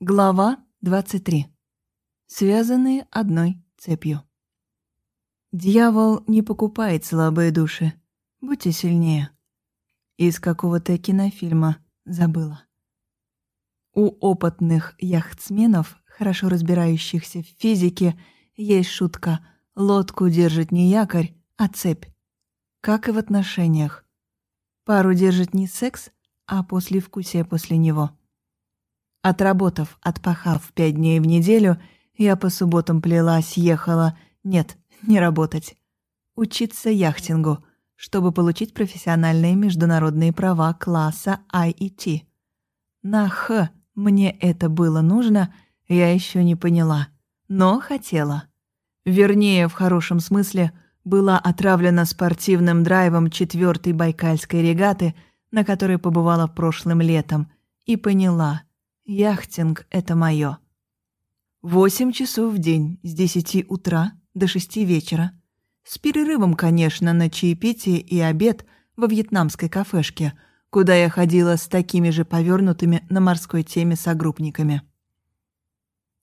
Глава 23. Связанные одной цепью. Дьявол не покупает слабые души. Будьте сильнее. Из какого-то кинофильма забыла. У опытных яхтсменов, хорошо разбирающихся в физике, есть шутка «лодку держит не якорь, а цепь». Как и в отношениях. Пару держит не секс, а послевкусие после него. Отработав, отпахав пять дней в неделю, я по субботам плелась, ехала, нет, не работать. Учиться яхтингу, чтобы получить профессиональные международные права класса IET. На «Х» мне это было нужно, я еще не поняла, но хотела. Вернее, в хорошем смысле, была отравлена спортивным драйвом четвертой Байкальской регаты, на которой побывала прошлым летом, и поняла — Яхтинг — это моё. Восемь часов в день, с десяти утра до шести вечера. С перерывом, конечно, на чаепитие и обед во вьетнамской кафешке, куда я ходила с такими же повернутыми на морской теме согруппниками.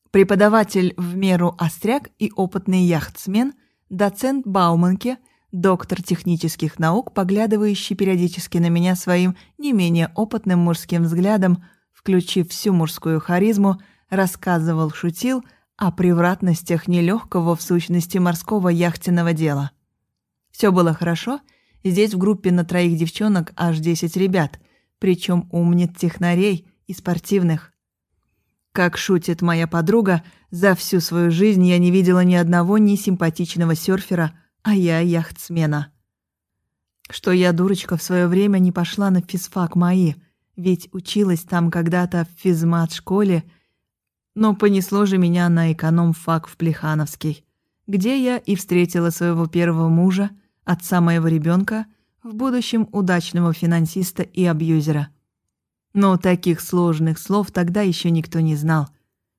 Преподаватель в меру остряк и опытный яхтсмен, доцент Бауманке, доктор технических наук, поглядывающий периодически на меня своим не менее опытным мужским взглядом – включив всю мужскую харизму, рассказывал, шутил о превратностях нелегкого в сущности морского яхтенного дела. Все было хорошо, здесь в группе на троих девчонок аж 10 ребят, причем умниц технарей и спортивных. Как шутит моя подруга, за всю свою жизнь я не видела ни одного несимпатичного серфера, а я яхтсмена. Что я, дурочка, в свое время не пошла на физфак мои – ведь училась там когда-то в физмат-школе, но понесло же меня на эконом-фак в Плехановский, где я и встретила своего первого мужа, отца моего ребенка, в будущем удачного финансиста и абьюзера. Но таких сложных слов тогда еще никто не знал.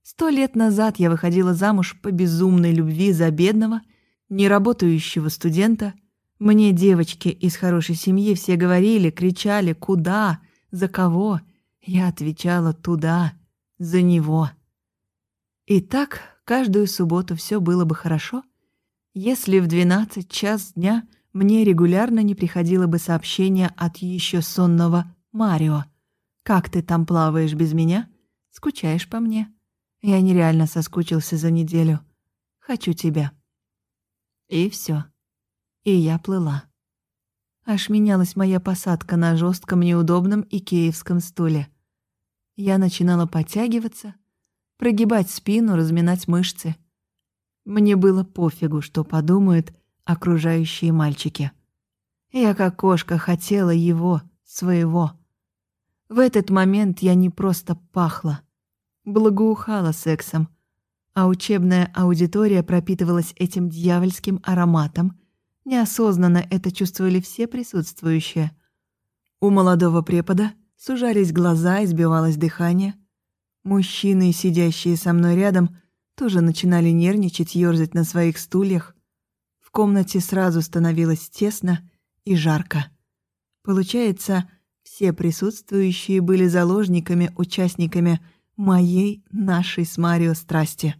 Сто лет назад я выходила замуж по безумной любви за бедного, неработающего студента. Мне девочки из хорошей семьи все говорили, кричали «Куда?», за кого? Я отвечала туда, за него. И так каждую субботу все было бы хорошо, если в 12 час дня мне регулярно не приходило бы сообщение от еще сонного Марио. «Как ты там плаваешь без меня? Скучаешь по мне?» Я нереально соскучился за неделю. Хочу тебя. И все. И я плыла. Аж менялась моя посадка на жестком неудобном икеевском стуле. Я начинала подтягиваться, прогибать спину, разминать мышцы. Мне было пофигу, что подумают окружающие мальчики. Я как кошка хотела его, своего. В этот момент я не просто пахла, благоухала сексом, а учебная аудитория пропитывалась этим дьявольским ароматом — Неосознанно это чувствовали все присутствующие. У молодого препода сужались глаза и сбивалось дыхание. Мужчины, сидящие со мной рядом, тоже начинали нервничать, ёрзать на своих стульях. В комнате сразу становилось тесно и жарко. Получается, все присутствующие были заложниками, участниками моей, нашей с Марио страсти.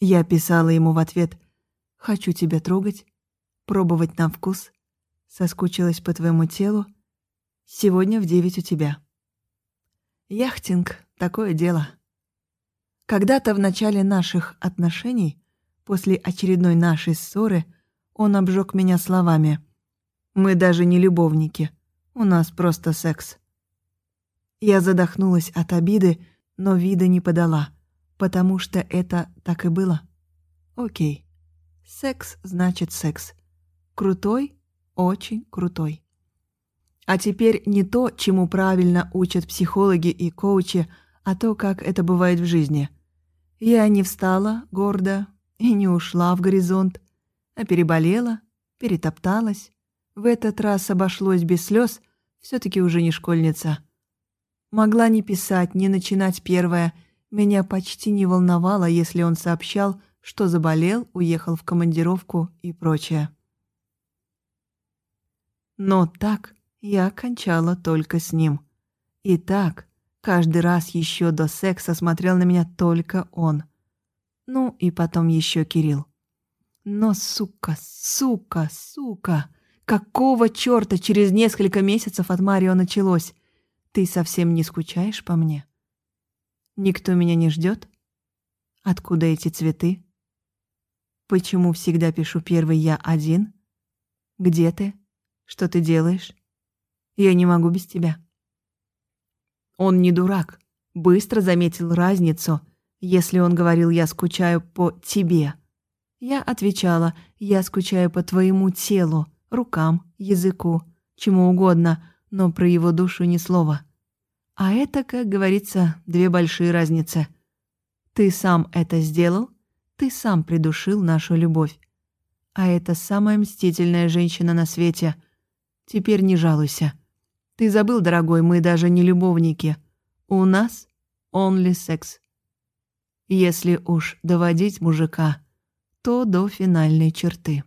Я писала ему в ответ «Хочу тебя трогать, пробовать на вкус. Соскучилась по твоему телу. Сегодня в девять у тебя. Яхтинг — такое дело. Когда-то в начале наших отношений, после очередной нашей ссоры, он обжег меня словами «Мы даже не любовники, у нас просто секс». Я задохнулась от обиды, но вида не подала, потому что это так и было. Окей. Секс значит секс. Крутой, очень крутой. А теперь не то, чему правильно учат психологи и коучи, а то, как это бывает в жизни. Я не встала гордо и не ушла в горизонт, а переболела, перетопталась. В этот раз обошлось без слез, все таки уже не школьница. Могла не писать, не начинать первое. Меня почти не волновало, если он сообщал, что заболел, уехал в командировку и прочее. Но так я кончала только с ним. И так Каждый раз еще до секса смотрел на меня только он. Ну и потом еще Кирилл. Но, сука, сука, сука, какого черта через несколько месяцев от Марио началось? Ты совсем не скучаешь по мне? Никто меня не ждет? Откуда эти цветы? Почему всегда пишу первый я один? Где ты? Что ты делаешь? Я не могу без тебя. Он не дурак. Быстро заметил разницу, если он говорил «я скучаю по тебе». Я отвечала «я скучаю по твоему телу, рукам, языку, чему угодно, но про его душу ни слова». А это, как говорится, две большие разницы. Ты сам это сделал, ты сам придушил нашу любовь. А это самая мстительная женщина на свете. Теперь не жалуйся. Ты забыл, дорогой, мы даже не любовники. У нас only секс. Если уж доводить мужика, то до финальной черты.